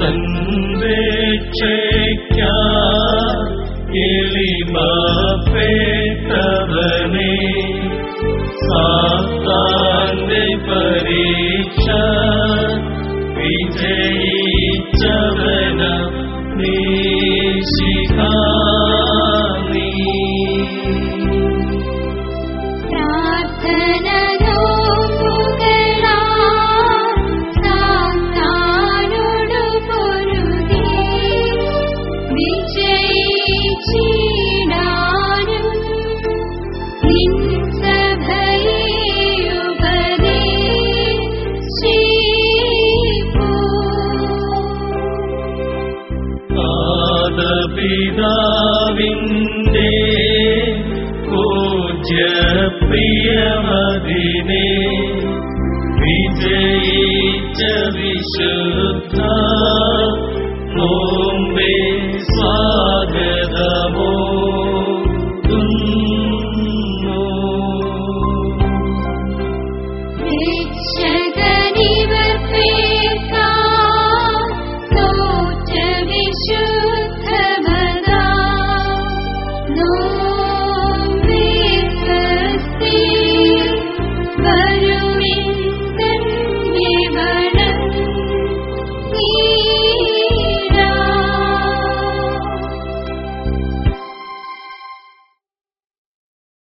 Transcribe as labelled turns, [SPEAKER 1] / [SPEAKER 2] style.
[SPEAKER 1] तन्वेच्छेक्या इलिमापेतवने सान्ते परीक्ष विजयी चवन निशिका പിതാവിൻ്റെ പൂജ്യ പ്രിയമതിനെ വിജയിച്ച വിശുദ്ധ